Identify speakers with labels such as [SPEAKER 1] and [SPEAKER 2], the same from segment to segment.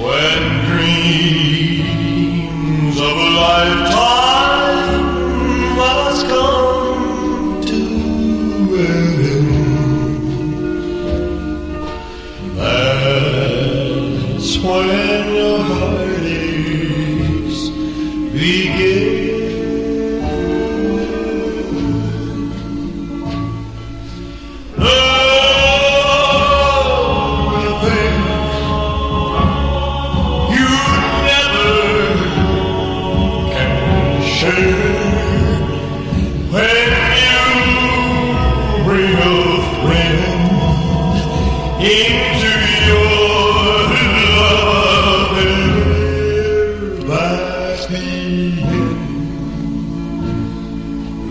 [SPEAKER 1] When dreams of a lifetime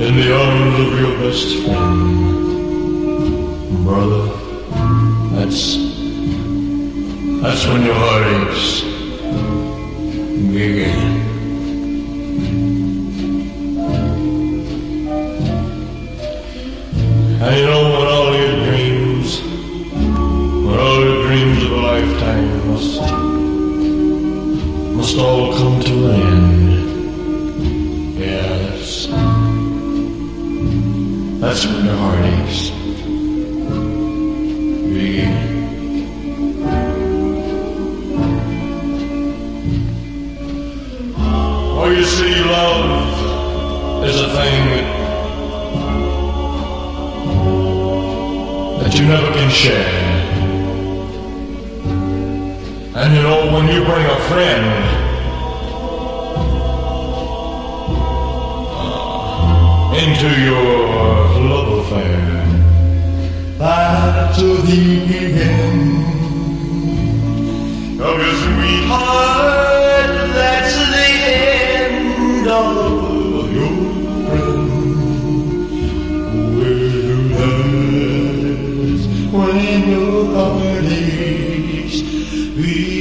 [SPEAKER 1] in the arms of your best friend, brother, that's that's when your heartaches begin. And you know when all your dreams, when all your dreams of a lifetime must must all come to an end. That's when the heartaches begin. Oh, you see, love is a thing that, you never can share. And you know, when you bring a friend uh, into your love affair that to thee gave of your sweetheart. That's the end of your friend. Will hurt when your heart aches. We.